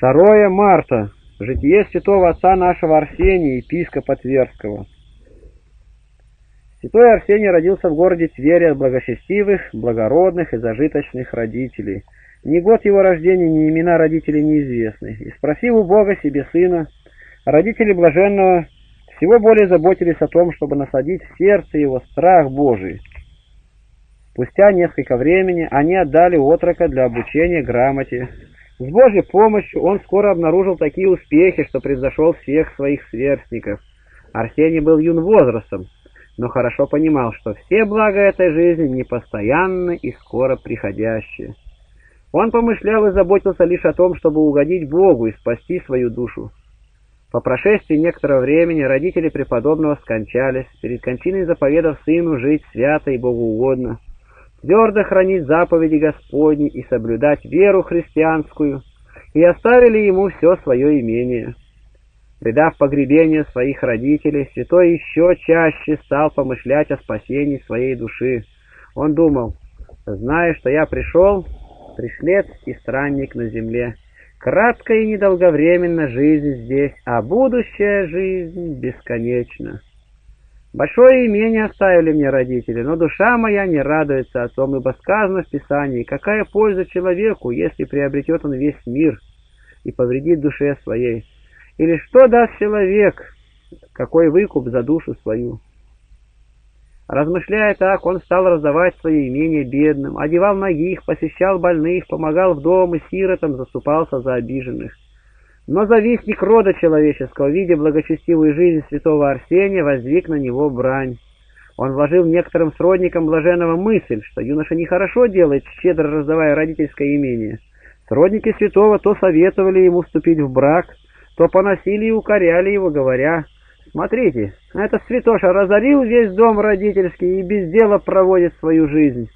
2 марта. Житие святого отца нашего Арсения, епископа Тверского. Святой Арсений родился в городе Твере от благочестивых, благородных и зажиточных родителей. Ни год его рождения, ни имена родителей неизвестны. И спросив у Бога себе сына, родители блаженного всего более заботились о том, чтобы насадить в сердце его страх Божий. Спустя несколько времени они отдали отрока для обучения грамоте, с Божьей помощью он скоро обнаружил такие успехи, что превзошел всех своих сверстников. Арсений был юн возрастом, но хорошо понимал, что все блага этой жизни непостоянны и скоро приходящие. Он помышлял и заботился лишь о том, чтобы угодить Богу и спасти свою душу. По прошествии некоторого времени родители преподобного скончались, перед кончиной заповедав сыну жить свято и богоугодно твердо хранить заповеди Господни и соблюдать веру христианскую, и оставили ему все свое имение. Предав погребение своих родителей, святой еще чаще стал помышлять о спасении своей души. Он думал, зная, что я пришел, пришлец и странник на земле, краткая и недолговременна жизнь здесь, а будущая жизнь бесконечна. Большое имение оставили мне родители, но душа моя не радуется о том, ибо сказано в Писании, какая польза человеку, если приобретет он весь мир и повредит душе своей. Или что даст человек, какой выкуп за душу свою? Размышляя так, он стал раздавать свои имения бедным, одевал ногих, посещал больных, помогал вдовам и сиротам, заступался за обиженных. Но завистник рода человеческого, видя благочестивую жизнь святого Арсения, воздвиг на него брань. Он вложил некоторым сродникам блаженного мысль, что юноша нехорошо делает, щедро раздавая родительское имение. Сродники святого то советовали ему вступить в брак, то поносили и укоряли его, говоря, «Смотрите, этот святоша разорил весь дом родительский и без дела проводит свою жизнь».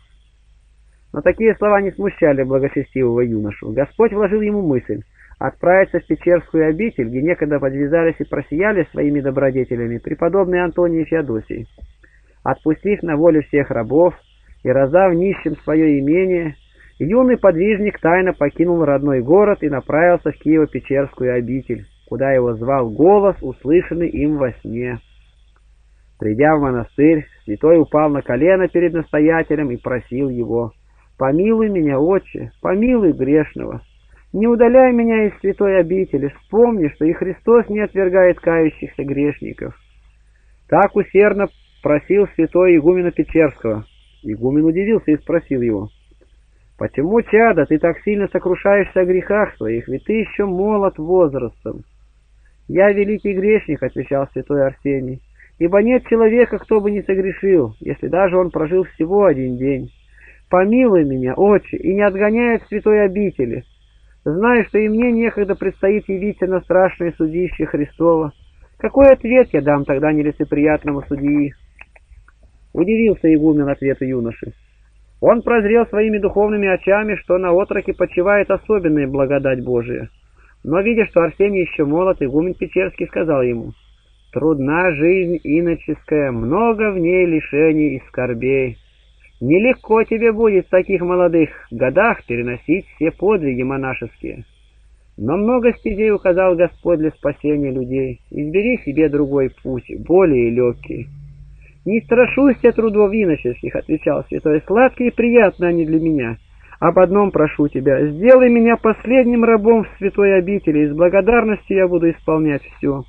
Но такие слова не смущали благочестивого юношу. Господь вложил ему мысль, отправиться в Печерскую обитель, где некогда подвязались и просияли своими добродетелями преподобный Антоний Феодосий. Отпустив на волю всех рабов и раздав нищим свое имение, юный подвижник тайно покинул родной город и направился в Киево-Печерскую обитель, куда его звал голос, услышанный им во сне. Придя в монастырь, святой упал на колено перед настоятелем и просил его, «Помилуй меня, отче, помилуй грешного». Не удаляй меня из святой обители, вспомни, что и Христос не отвергает кающихся грешников. Так усердно просил святой игумена Печерского. Игумен удивился и спросил его, «Почему, чада, ты так сильно сокрушаешься о грехах своих, ведь ты еще молод возрастом?» «Я великий грешник», — отвечал святой Арсений, «ибо нет человека, кто бы не согрешил, если даже он прожил всего один день. Помилуй меня, отче, и не отгоняй от святой обители» Знаю, что и мне некогда предстоит явиться на страшное судище Христова. Какой ответ я дам тогда нелицеприятному судьи? Удивился игумен ответу юноши. Он прозрел своими духовными очами, что на отроке почивает особенная благодать Божия. Но, видя, что Арсений еще молод, игумен Печерский сказал ему, «Трудна жизнь иноческая, много в ней лишений и скорбей. Нелегко тебе будет в таких молодых годах переносить все подвиги монашеские. Но много стезей указал Господь для спасения людей. Избери себе другой путь, более легкий. «Не страшусь я трудов иноческих», — отвечал святой, — «сладкие и приятные они для меня. Об одном прошу тебя, сделай меня последним рабом в святой обители, и с благодарностью я буду исполнять все.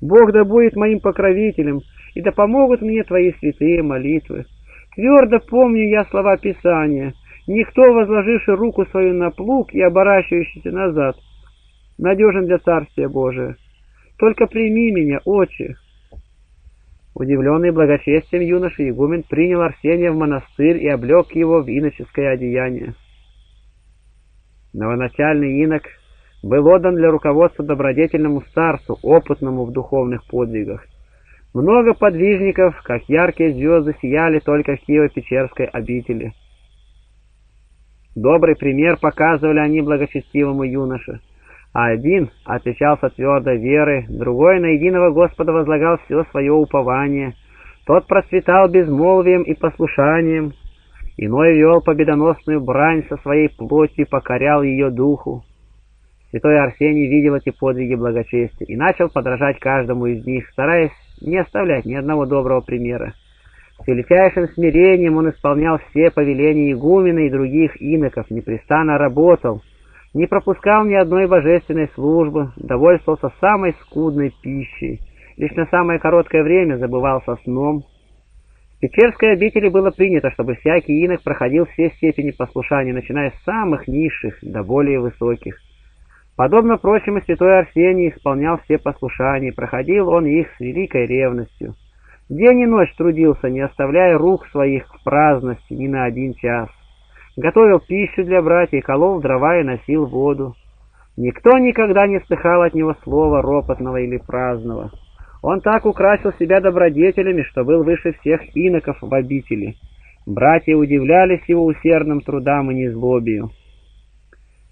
Бог да будет моим покровителем, и да помогут мне твои святые молитвы». Твердо помню я слова Писания. Никто, возложивший руку свою на плуг и оборачивающийся назад, надежен для Царствия Божия. Только прими меня, отче. Удивленный благочестием юноша игумен принял Арсения в монастырь и облег его в иноческое одеяние. Новоначальный инок был отдан для руководства добродетельному старцу, опытному в духовных подвигах. Много подвижников, как яркие звезды, сияли только в Киево-Печерской обители. Добрый пример показывали они благочестивому юноше. А один отличался твердой верой, другой на единого Господа возлагал все свое упование. Тот процветал безмолвием и послушанием, иной вел победоносную брань со своей плотью и покорял ее духу. Святой Арсений видел эти подвиги благочестия и начал подражать каждому из них, стараясь не оставлять ни одного доброго примера. С величайшим смирением он исполнял все повеления игумена и других иноков, непрестанно работал, не пропускал ни одной божественной службы, довольствовался самой скудной пищей, лишь на самое короткое время забывался сном. В Печерской обители было принято, чтобы всякий инок проходил все степени послушания, начиная с самых низших до более высоких. Подобно прочим, и святой Арсений исполнял все послушания, проходил он их с великой ревностью. День и ночь трудился, не оставляя рук своих в праздности ни на один час. Готовил пищу для братьев, колол дрова и носил воду. Никто никогда не слыхал от него слова ропотного или праздного. Он так украсил себя добродетелями, что был выше всех иноков в обители. Братья удивлялись его усердным трудам и незлобию.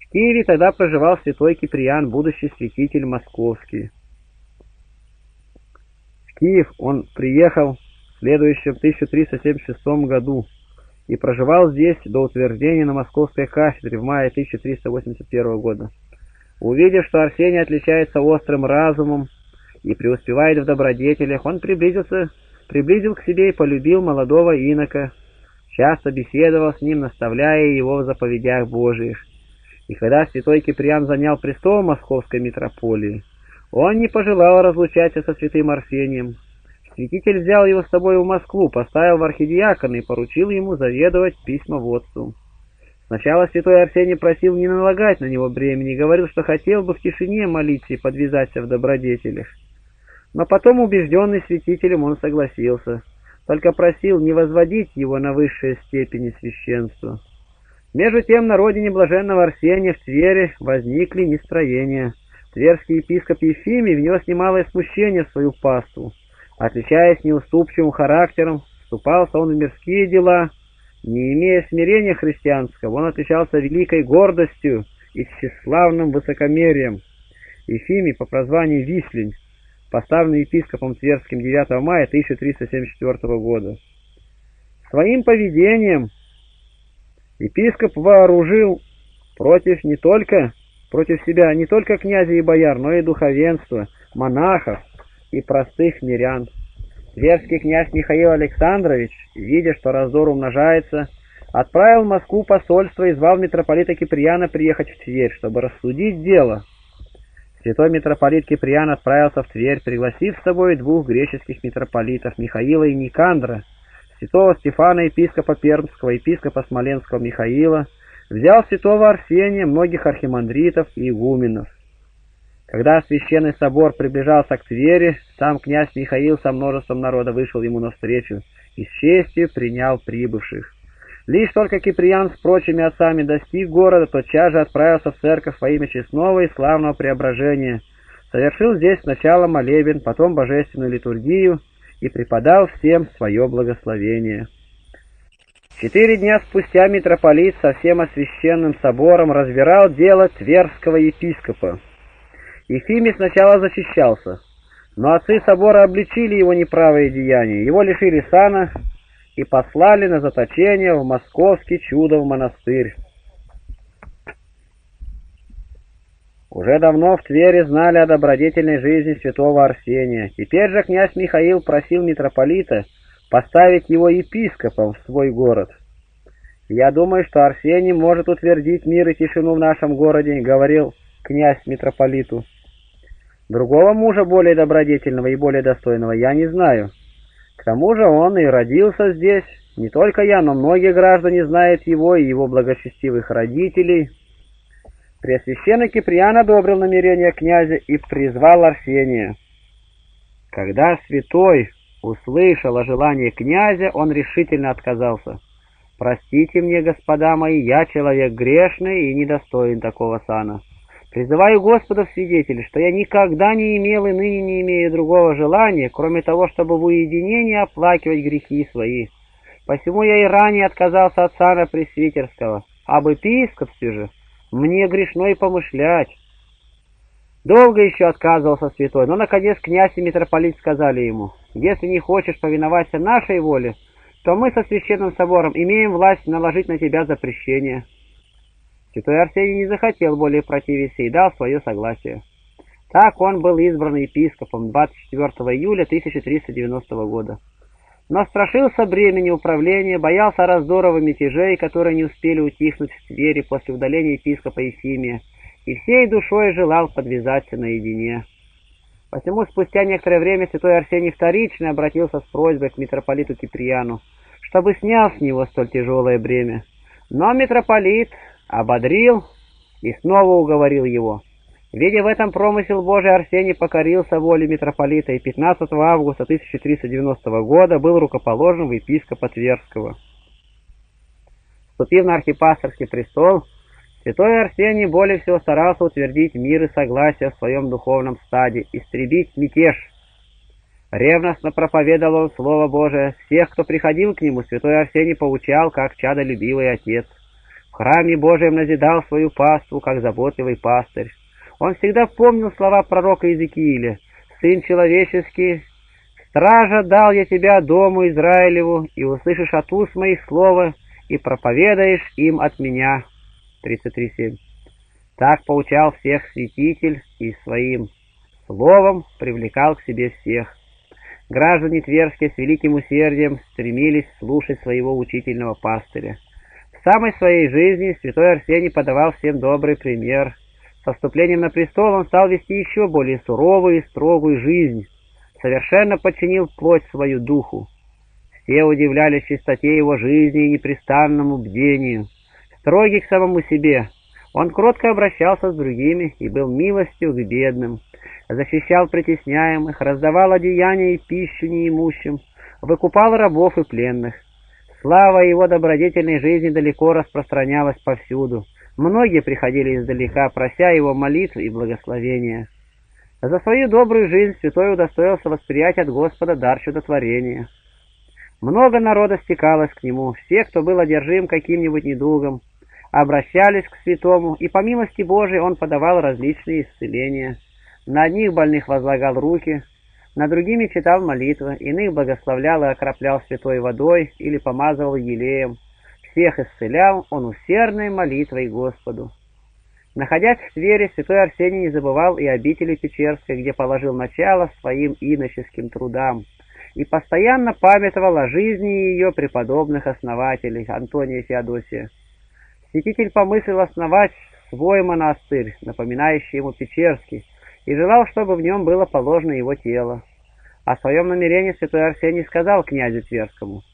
В Киеве тогда проживал святой Киприан, будущий святитель московский. Киев он приехал в следующем 1376 году и проживал здесь до утверждения на Московской кафедре в мае 1381 года. Увидев, что Арсений отличается острым разумом и преуспевает в добродетелях, он приблизился, приблизил к себе и полюбил молодого инока, часто беседовал с ним, наставляя его в заповедях Божиих. И когда святой Киприан занял престол Московской митрополии, он не пожелал разлучаться со святым Арсением. Святитель взял его с собой в Москву, поставил в архидиаконы и поручил ему заведовать письмоводством. Сначала святой Арсений просил не налагать на него бремени, говорил, что хотел бы в тишине молиться и подвязаться в добродетелях. Но потом, убежденный святителем, он согласился, только просил не возводить его на высшие степени священства. Между тем на родине блаженного Арсения в Твере возникли нестроения – Тверский епископ Ефимий внес немалое смущение в свою паству. Отличаясь неуступчивым характером, вступался он в мирские дела. Не имея смирения христианского, он отличался великой гордостью и тщеславным высокомерием. Ефимий по прозванию Вислень, поставленный епископом Тверским 9 мая 1374 года. Своим поведением епископ вооружил против не только против себя не только князя и бояр, но и духовенства, монахов и простых мирян. Тверский князь Михаил Александрович, видя, что раздор умножается, отправил в Москву посольство и звал митрополита Киприяна приехать в Тверь, чтобы рассудить дело. Святой митрополит Киприян отправился в Тверь, пригласив с собой двух греческих митрополитов, Михаила и Никандра, святого Стефана, епископа Пермского, епископа Смоленского Михаила, взял святого Арсения, многих архимандритов и игуменов. Когда священный собор приближался к Твери, сам князь Михаил со множеством народа вышел ему навстречу и с честью принял прибывших. Лишь только Киприян с прочими отцами достиг города, тотчас же отправился в церковь во имя честного и славного преображения, совершил здесь сначала молебен, потом божественную литургию и преподал всем свое благословение. Четыре дня спустя митрополит со всем освященным собором разбирал дело Тверского епископа. Ефимий сначала защищался, но отцы собора обличили его неправые деяния, его лишили сана и послали на заточение в московский чудов монастырь. Уже давно в Твери знали о добродетельной жизни святого Арсения. Теперь же князь Михаил просил митрополита поставить его епископом в свой город. «Я думаю, что Арсений может утвердить мир и тишину в нашем городе», — говорил князь митрополиту. «Другого мужа более добродетельного и более достойного я не знаю. К тому же он и родился здесь. Не только я, но многие граждане знают его и его благочестивых родителей». Преосвященный Киприан одобрил намерение князя и призвал Арсения. Когда святой услышал о желании князя, он решительно отказался. «Простите мне, господа мои, я человек грешный и недостоин такого сана. Призываю Господа в свидетели, что я никогда не имел и ныне не имею другого желания, кроме того, чтобы в уединении оплакивать грехи свои. Посему я и ранее отказался от сана пресвитерского, об епископстве же мне грешно и помышлять». Долго еще отказывался святой, но, наконец, князь и митрополит сказали ему, «Если не хочешь повиноваться нашей воле, то мы со священным собором имеем власть наложить на тебя запрещение». Святой Арсений не захотел более противиться и дал свое согласие. Так он был избран епископом 24 июля 1390 года. Но страшился бремени управления, боялся раздоров и мятежей, которые не успели утихнуть в Твери после удаления епископа Ефимия, и всей душой желал подвязаться наедине. Посему спустя некоторое время святой Арсений вторично обратился с просьбой к митрополиту Киприану, чтобы снял с него столь тяжелое бремя. Но митрополит ободрил и снова уговорил его. Видя в этом промысел Божий, Арсений покорился воле митрополита и 15 августа 1390 года был рукоположен в епископа Тверского. Вступив на архипасторский престол, святой Арсений более всего старался утвердить мир и согласие в своем духовном стаде, истребить мятеж. Ревностно проповедовал он Слово Божие. Всех, кто приходил к нему, святой Арсений поучал, как чадолюбивый отец. В храме Божьем назидал свою паству, как заботливый пастырь. Он всегда помнил слова пророка Иезекииля «Сын человеческий, стража дал я тебя дому Израилеву, и услышишь от уст моих слова, и проповедаешь им от меня». 33.7. Так поучал всех святитель и своим словом привлекал к себе всех. Граждане Тверские с великим усердием стремились слушать своего учительного пастыря. В самой своей жизни святой Арсений подавал всем добрый пример – со вступлением на престол он стал вести еще более суровую и строгую жизнь, совершенно подчинил плоть свою духу. Все удивлялись чистоте его жизни и непрестанному бдению. Строгий к самому себе, он кротко обращался с другими и был милостью к бедным, защищал притесняемых, раздавал одеяния и пищу неимущим, выкупал рабов и пленных. Слава его добродетельной жизни далеко распространялась повсюду, Многие приходили издалека, прося его молитв и благословения. За свою добрую жизнь святой удостоился восприять от Господа дар чудотворения. Много народа стекалось к нему, все, кто был одержим каким-нибудь недугом, обращались к святому, и по милости Божией он подавал различные исцеления. На одних больных возлагал руки, на другими читал молитвы, иных благословлял и окроплял святой водой или помазывал елеем всех исцелял он усердной молитвой Господу. Находясь в Твере, святой Арсений не забывал и обители Печерской, где положил начало своим иноческим трудам, и постоянно памятовал о жизни ее преподобных основателей Антония Феодосия. Святитель помыслил основать свой монастырь, напоминающий ему Печерский, и желал, чтобы в нем было положено его тело. О своем намерении святой Арсений сказал князю Тверскому —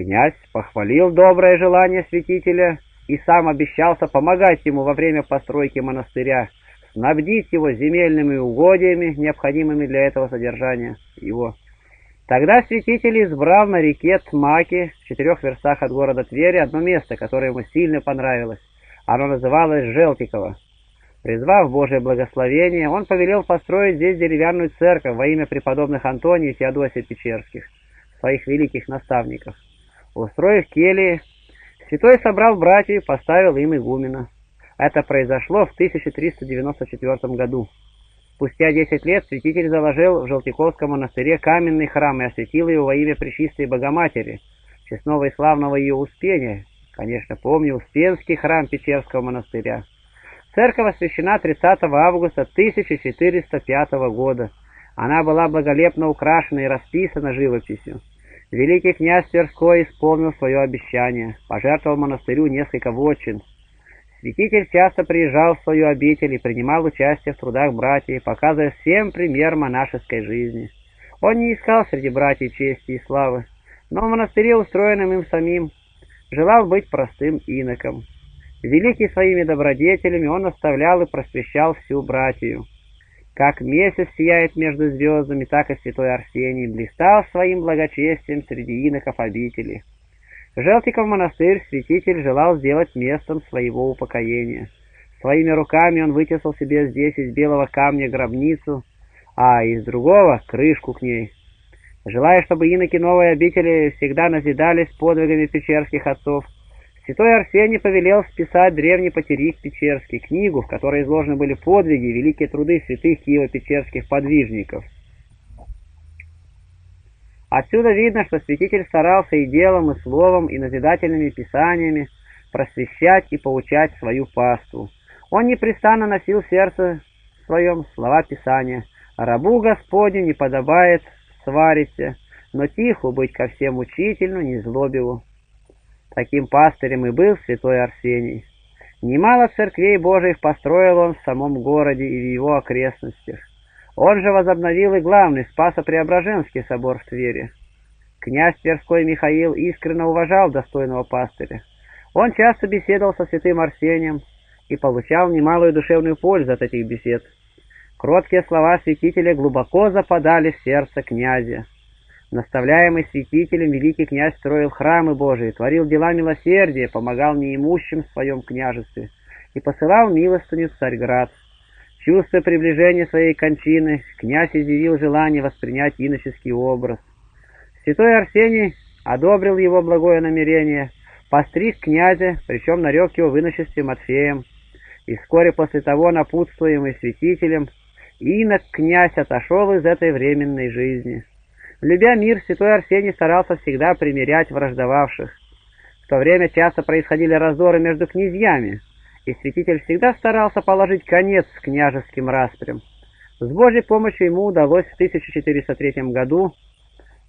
Князь похвалил доброе желание святителя и сам обещался помогать ему во время постройки монастыря, снабдить его земельными угодьями, необходимыми для этого содержания его. Тогда святитель избрал на реке Тмаки, в четырех верстах от города Твери, одно место, которое ему сильно понравилось. Оно называлось Желтиково. Призвав Божие благословение, он повелел построить здесь деревянную церковь во имя преподобных Антония и Феодосия Печерских, своих великих наставников. Устроив кельи, святой собрал братьев и поставил им игумена. Это произошло в 1394 году. Спустя 10 лет святитель заложил в Желтиковском монастыре каменный храм и осветил его во имя Пречистой Богоматери, честного и славного ее Успения. Конечно, помню Успенский храм Печерского монастыря. Церковь освящена 30 августа 1405 года. Она была благолепно украшена и расписана живописью. Великий князь Тверской исполнил свое обещание, пожертвовал монастырю несколько вотчин. Святитель часто приезжал в свою обитель и принимал участие в трудах братьев, показывая всем пример монашеской жизни. Он не искал среди братьев чести и славы, но в монастыре, устроенном им самим, желал быть простым иноком. Великий своими добродетелями он оставлял и просвещал всю братью. Как месяц сияет между звездами, так и святой Арсений блистал своим благочестием среди иноков обители. Желтиков монастырь святитель желал сделать местом своего упокоения. Своими руками он вытесал себе здесь из белого камня гробницу, а из другого — крышку к ней. Желая, чтобы иноки новой обители всегда назидались подвигами печерских отцов, Святой Арсений повелел списать древний потерик Печерский, книгу, в которой изложены были подвиги и великие труды святых Киево-Печерских подвижников. Отсюда видно, что святитель старался и делом, и словом, и назидательными писаниями просвещать и поучать свою паству. Он непрестанно носил в сердце своем слова Писания. «Рабу Господню не подобает свариться, но тихо быть ко всем учительну, не злобиву». Таким пастырем и был святой Арсений. Немало церквей Божьих построил он в самом городе и в его окрестностях. Он же возобновил и главный Спасо-Преображенский собор в Твери. Князь Тверской Михаил искренне уважал достойного пастыря. Он часто беседовал со святым Арсением и получал немалую душевную пользу от этих бесед. Кроткие слова святителя глубоко западали в сердце князя. Наставляемый святителем, великий князь строил храмы Божии, творил дела милосердия, помогал неимущим в своем княжестве и посылал милостыню в Царьград. Чувствуя приближение своей кончины, князь изъявил желание воспринять иноческий образ. Святой Арсений одобрил его благое намерение, постриг князя, причем нарек его в иночестве Матфеем, и вскоре после того, напутствуемый святителем, инок князь отошел из этой временной жизни. Любя мир, святой Арсений старался всегда примирять враждовавших. В то время часто происходили раздоры между князьями, и святитель всегда старался положить конец княжеским распрям. С Божьей помощью ему удалось в 1403 году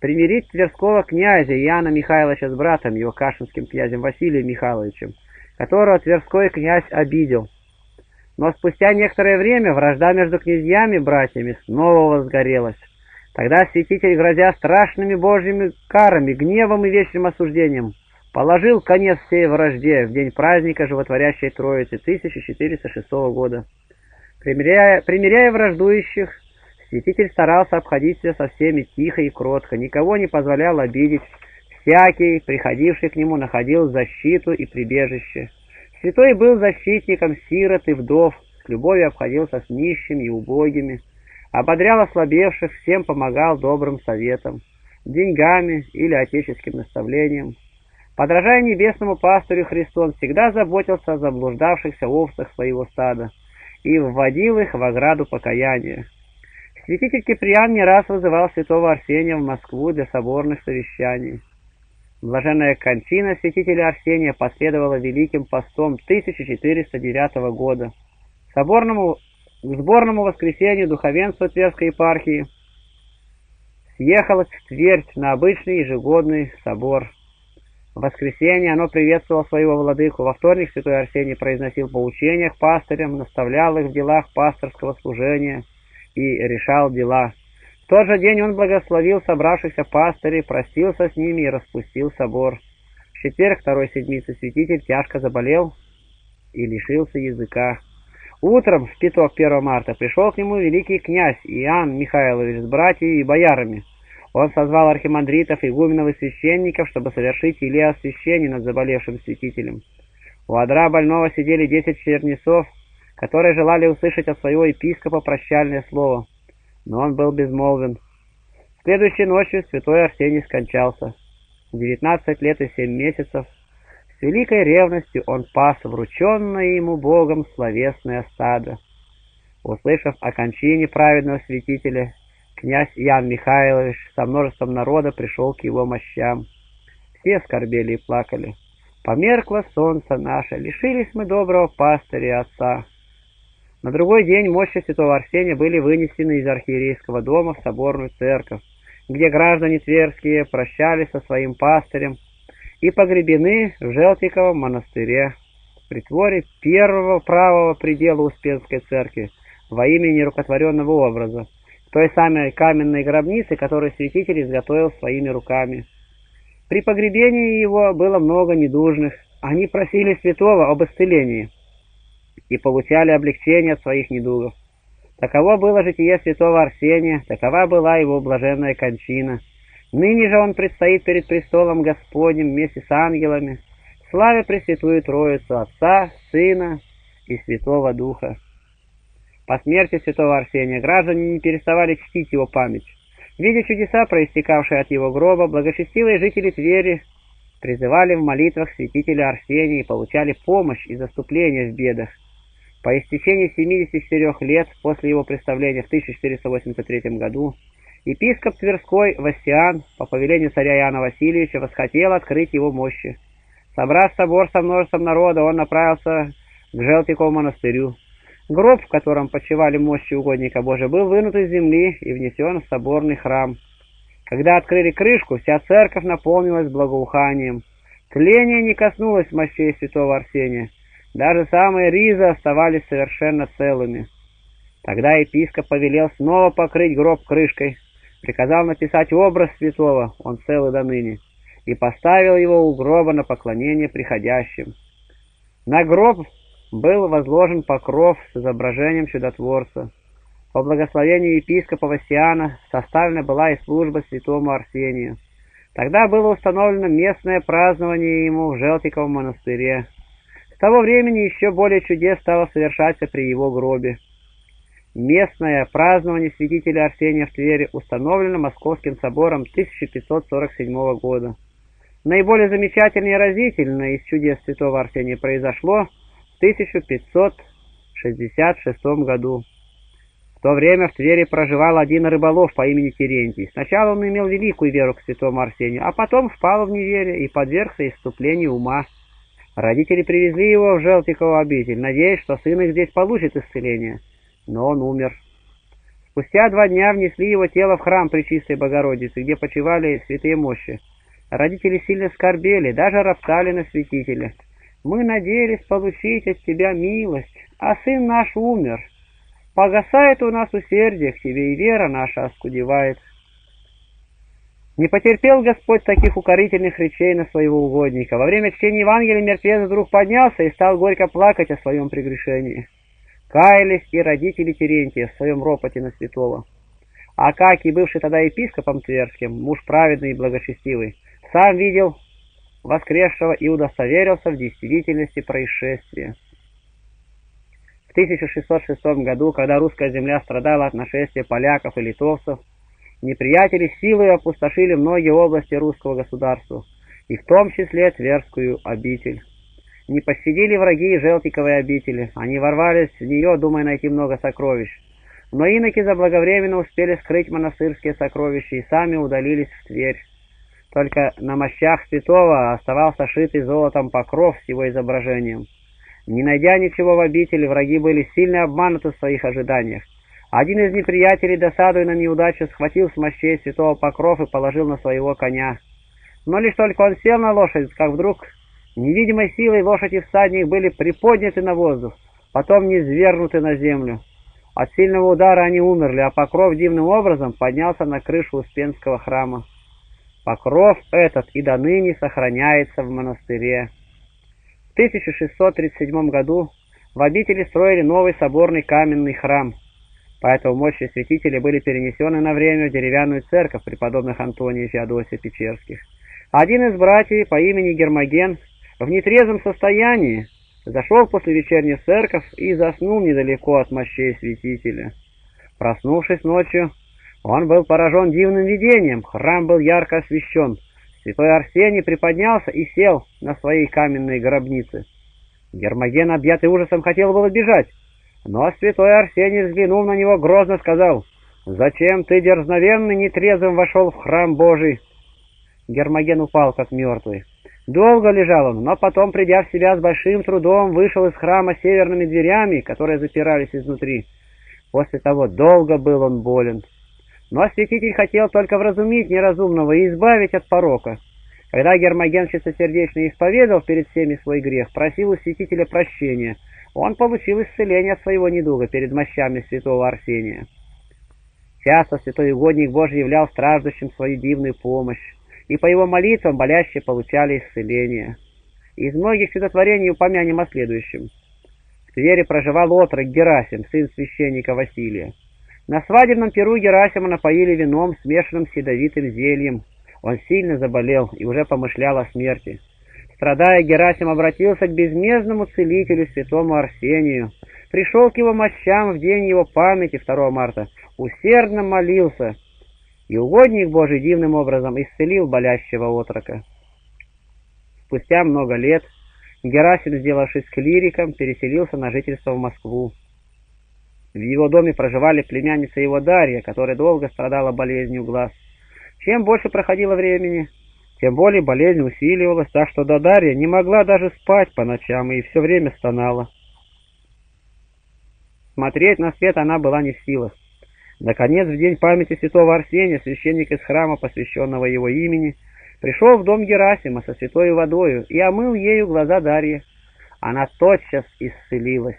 примирить Тверского князя Иоанна Михайловича с братом его кашинским князем Василием Михайловичем, которого Тверской князь обидел. Но спустя некоторое время вражда между князьями-братьями снова возгорелась. Тогда святитель, грозя страшными божьими карами, гневом и вечным осуждением, положил конец всей вражде в день праздника Животворящей Троицы 1406 года. Примиряя, примиряя враждующих, святитель старался обходиться со всеми тихо и кротко, никого не позволял обидеть, всякий, приходивший к нему, находил защиту и прибежище. Святой был защитником сирот и вдов, с любовью обходился с нищими и убогими, ободрял ослабевших, всем помогал добрым советом, деньгами или отеческим наставлением. Подражая небесному пастырю Христу, он всегда заботился о заблуждавшихся овцах своего стада и вводил их в ограду покаяния. Святитель Киприан не раз вызывал святого Арсения в Москву для соборных совещаний. Блаженная кончина святителя Арсения последовала Великим постом 1409 года. Соборному к сборному воскресенью духовенства Тверской епархии съехалось в Тверь на обычный ежегодный собор. В воскресенье оно приветствовало своего владыку, во вторник святой Арсений произносил поучения к пастырям, наставлял их в делах пасторского служения и решал дела. В тот же день он благословил собравшихся пастырей, простился с ними и распустил собор. В четверг второй седмицы святитель тяжко заболел и лишился языка. Утром в пяток 1 марта пришел к нему великий князь Иоанн Михайлович с братьями и боярами. Он созвал архимандритов, игуменов и священников, чтобы совершить или освящение над заболевшим святителем. У одра больного сидели десять чернецов, которые желали услышать от своего епископа прощальное слово, но он был безмолвен. Следующей ночью святой Арсений скончался. Девятнадцать лет и семь месяцев с великой ревностью он пас врученное ему Богом словесное стадо. Услышав о кончине праведного святителя, князь Ян Михайлович со множеством народа пришел к его мощам. Все скорбели и плакали. Померкло солнце наше, лишились мы доброго пастыря отца. На другой день мощи святого Арсения были вынесены из архиерейского дома в соборную церковь, где граждане Тверские прощались со своим пастырем, и погребены в Желтиковом монастыре, в притворе первого правого предела Успенской церкви во имя нерукотворенного образа, той самой каменной гробницы, которую святитель изготовил своими руками. При погребении его было много недужных, они просили святого об исцелении и получали облегчение от своих недугов. Таково было житие святого Арсения, такова была его блаженная кончина – Ныне же он предстоит перед престолом Господним вместе с ангелами, славя Пресвятую Троицу Отца, Сына и Святого Духа. По смерти святого Арсения граждане не переставали чтить его память. Видя чудеса, проистекавшие от его гроба, благочестивые жители Твери призывали в молитвах святителя Арсения и получали помощь и заступление в бедах. По истечении 74 лет после его представления в 1483 году Епископ Тверской Васиан по повелению царя Иоанна Васильевича восхотел открыть его мощи. Собрав собор со множеством народа, он направился к Желтикову монастырю. Гроб, в котором почивали мощи угодника Божия, был вынут из земли и внесен в соборный храм. Когда открыли крышку, вся церковь наполнилась благоуханием. Тление не коснулось мощей святого Арсения. Даже самые ризы оставались совершенно целыми. Тогда епископ повелел снова покрыть гроб крышкой, приказал написать образ святого, он целый до ныне, и поставил его у гроба на поклонение приходящим. На гроб был возложен покров с изображением чудотворца. По благословению епископа Васиана составлена была и служба святому Арсению. Тогда было установлено местное празднование ему в Желтиковом монастыре. С того времени еще более чудес стало совершаться при его гробе. Местное празднование святителя Арсения в Твери установлено Московским собором 1547 года. Наиболее замечательное и разительное из чудес святого Арсения произошло в 1566 году. В то время в Твери проживал один рыболов по имени Терентий. Сначала он имел великую веру к святому Арсению, а потом впал в неверие и подвергся иступлению ума. Родители привезли его в Желтикову обитель, надеясь, что сын их здесь получит исцеление. Но он умер. Спустя два дня внесли его тело в храм Пречистой Богородицы, где почивали святые мощи. Родители сильно скорбели, даже роптали на святителя. «Мы надеялись получить от тебя милость, а сын наш умер». Погасает у нас усердие к тебе, и вера наша оскудевает. Не потерпел Господь таких укорительных речей на своего угодника. Во время чтения Евангелия мертвец вдруг поднялся и стал горько плакать о своем прегрешении. Каялись и родители Терентия в своем ропоте на святого. А как и бывший тогда епископом Тверским, муж праведный и благочестивый, сам видел воскресшего и удостоверился в действительности происшествия. В 1606 году, когда русская земля страдала от нашествия поляков и литовцев, неприятели силой опустошили многие области русского государства, и в том числе Тверскую обитель. Не пощадили враги и Желтиковой обители, они ворвались в нее, думая найти много сокровищ. Но иноки заблаговременно успели скрыть монастырские сокровища и сами удалились в Тверь. Только на мощах святого оставался шитый золотом покров с его изображением. Не найдя ничего в обители, враги были сильно обмануты в своих ожиданиях. Один из неприятелей, досадуя на неудачу, схватил с мощей святого покров и положил на своего коня. Но лишь только он сел на лошадь, как вдруг невидимой силой лошадь и всадник были приподняты на воздух, потом низвергнуты на землю. От сильного удара они умерли, а покров дивным образом поднялся на крышу Успенского храма. Покров этот и до ныне сохраняется в монастыре. В 1637 году в обители строили новый соборный каменный храм, поэтому мощи святителя были перенесены на время в деревянную церковь преподобных Антония и Феодосия Печерских. Один из братьев по имени Гермоген в нетрезвом состоянии зашел после вечерней церковь и заснул недалеко от мощей святителя. Проснувшись ночью, он был поражен дивным видением, храм был ярко освещен, Святой Арсений приподнялся и сел на своей каменной гробнице. Гермоген, объятый ужасом, хотел было бежать, но святой Арсений, взглянув на него, грозно сказал, «Зачем ты, дерзновенный, нетрезвым вошел в храм Божий?» Гермоген упал, как мертвый. Долго лежал он, но потом, придя в себя с большим трудом, вышел из храма северными дверями, которые запирались изнутри. После того долго был он болен. Но святитель хотел только вразумить неразумного и избавить от порока. Когда Гермоген чистосердечно исповедовал перед всеми свой грех, просил у святителя прощения, он получил исцеление от своего недуга перед мощами святого Арсения. Часто святой угодник Божий являл страждущим свою дивную помощь, и по его молитвам болящие получали исцеление. Из многих чудотворений упомянем о следующем. В Твери проживал отрок Герасим, сын священника Василия. На свадебном перу Герасима напоили вином, смешанным с ядовитым зельем. Он сильно заболел и уже помышлял о смерти. Страдая, Герасим обратился к безмездному целителю святому Арсению. Пришел к его мощам в день его памяти 2 марта, усердно молился, и угодник Божий дивным образом исцелил болящего отрока. Спустя много лет Герасим, сделавшись клириком, переселился на жительство в Москву. В его доме проживали племянница его Дарья, которая долго страдала болезнью глаз. Чем больше проходило времени, Тем более болезнь усиливалась, так что Дадарья не могла даже спать по ночам и все время стонала. Смотреть на свет она была не в силах. Наконец, в день памяти святого Арсения, священник из храма, посвященного его имени, пришел в дом Герасима со святой водою и омыл ею глаза Дарьи. Она тотчас исцелилась.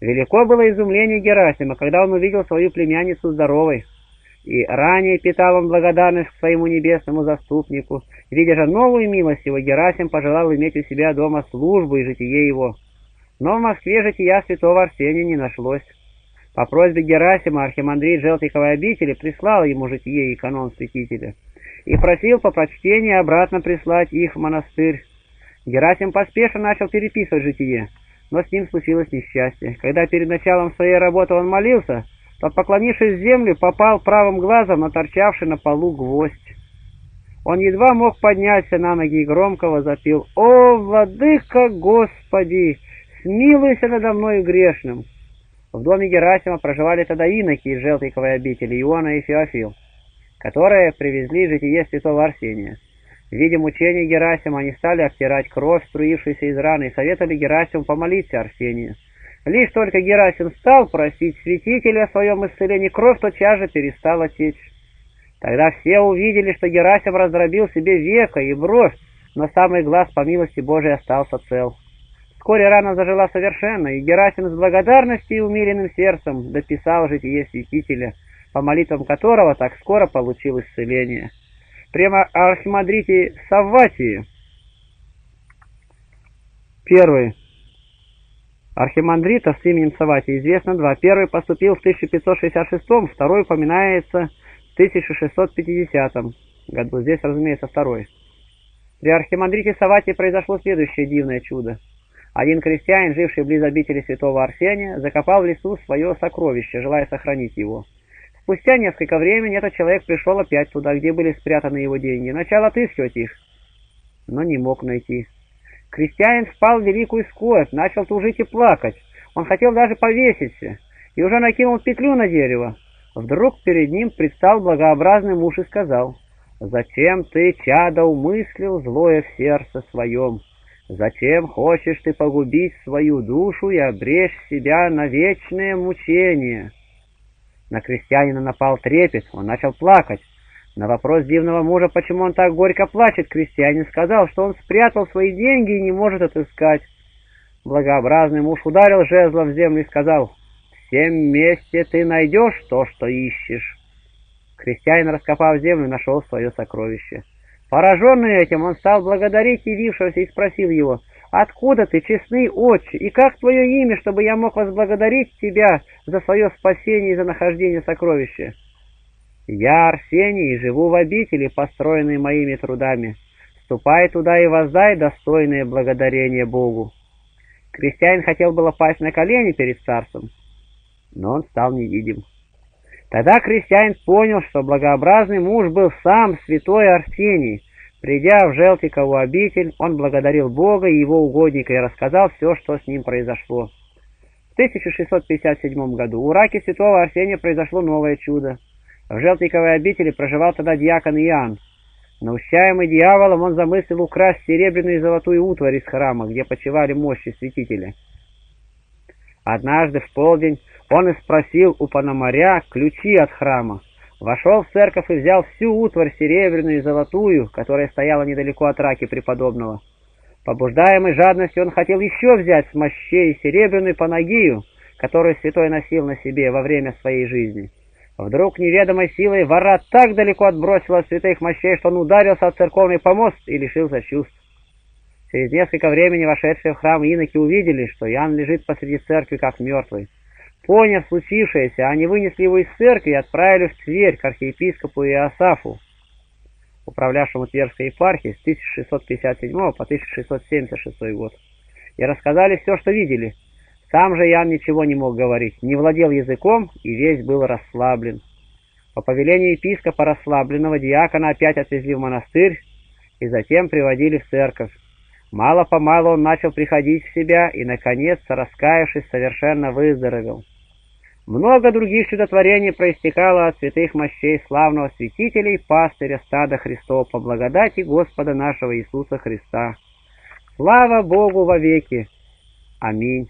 Велико было изумление Герасима, когда он увидел свою племянницу здоровой. И ранее питал он благодарность к своему небесному заступнику. Видя же новую милость его, Герасим пожелал иметь у себя дома службу и житие его. Но в Москве жития святого Арсения не нашлось. По просьбе Герасима архимандрит Желтиковой обители прислал ему житие и канон святителя и просил по прочтении обратно прислать их в монастырь. Герасим поспешно начал переписывать житие, но с ним случилось несчастье. Когда перед началом своей работы он молился, то, поклонившись землю, попал правым глазом на торчавший на полу гвоздь. Он едва мог подняться на ноги и громко возопил «О, владыка Господи, смилуйся надо мною грешным!» В доме Герасима проживали тогда иноки из Желтиковой обители, Иона и Феофил, которые привезли житие святого Арсения. Видя мучения Герасима, они стали обтирать кровь, струившуюся из раны, и советовали Герасиму помолиться Арсению. Лишь только Герасим стал просить святителя о своем исцелении, кровь тотчас же перестала течь. Тогда все увидели, что Герасим раздробил себе веко и бровь, но самый глаз по милости Божией остался цел. Вскоре рана зажила совершенно, и Герасим с благодарностью и умеренным сердцем дописал житие святителя, по молитвам которого так скоро получил исцеление. Прямо архимандрите Савватии. Первый. Архимандрита с именем Саватий известно два. Первый поступил в 1566, второй упоминается в 1650 году. Здесь, разумеется, второй. При архимандрите Саватии произошло следующее дивное чудо. Один крестьянин, живший близ обители святого Арсения, закопал в лесу свое сокровище, желая сохранить его. Спустя несколько времени этот человек пришел опять туда, где были спрятаны его деньги, начал отыскивать их, но не мог найти. Крестьянин впал в великую скорбь, начал тужить и плакать. Он хотел даже повеситься, и уже накинул петлю на дерево. Вдруг перед ним предстал благообразный муж и сказал, «Зачем ты, чадо, умыслил злое в сердце своем? Зачем хочешь ты погубить свою душу и обречь себя на вечное мучение?» На крестьянина напал трепет, он начал плакать. На вопрос дивного мужа, почему он так горько плачет, крестьянин сказал, что он спрятал свои деньги и не может отыскать. Благообразный муж ударил жезлом в землю и сказал, «Всем месте ты найдешь то, что ищешь». Крестьянин, раскопав землю, нашел свое сокровище. Пораженный этим, он стал благодарить явившегося и спросил его, Откуда ты, честный отче, и как твое имя, чтобы я мог возблагодарить тебя за свое спасение и за нахождение сокровища? Я Арсений живу в обители, построенной моими трудами. Ступай туда и воздай достойное благодарение Богу. Крестьянин хотел было пасть на колени перед царством, но он стал невидим. Тогда крестьянин понял, что благообразный муж был сам святой Арсений, Придя в Желтикову обитель, он благодарил Бога и его угодника и рассказал все, что с ним произошло. В 1657 году у раки святого Арсения произошло новое чудо. В Желтиковой обители проживал тогда диакон Иоанн. Наущаемый дьяволом, он замыслил украсть серебряную и золотую утварь из храма, где почивали мощи святителя. Однажды в полдень он и спросил у Пономаря ключи от храма. Вошел в церковь и взял всю утварь серебряную и золотую, которая стояла недалеко от раки преподобного. Побуждаемый жадностью он хотел еще взять с мощей серебряную панагию, которую святой носил на себе во время своей жизни. Вдруг неведомой силой вора так далеко отбросила от святых мощей, что он ударился от церковный помост и лишился чувств. Через несколько времени вошедшие в храм иноки увидели, что Иоанн лежит посреди церкви как мертвый. Поняв случившееся, они вынесли его из церкви и отправили в Тверь к архиепископу Иосафу, управлявшему Тверской епархией с 1657 по 1676 год, и рассказали все, что видели. Сам же Ян ничего не мог говорить, не владел языком и весь был расслаблен. По повелению епископа расслабленного диакона опять отвезли в монастырь и затем приводили в церковь. Мало-помалу он начал приходить в себя и, наконец, раскаявшись, совершенно выздоровел. Много других чудотворений проистекало от святых мощей славного святителя и пастыря стада Христова по благодати Господа нашего Иисуса Христа. Слава Богу вовеки! Аминь.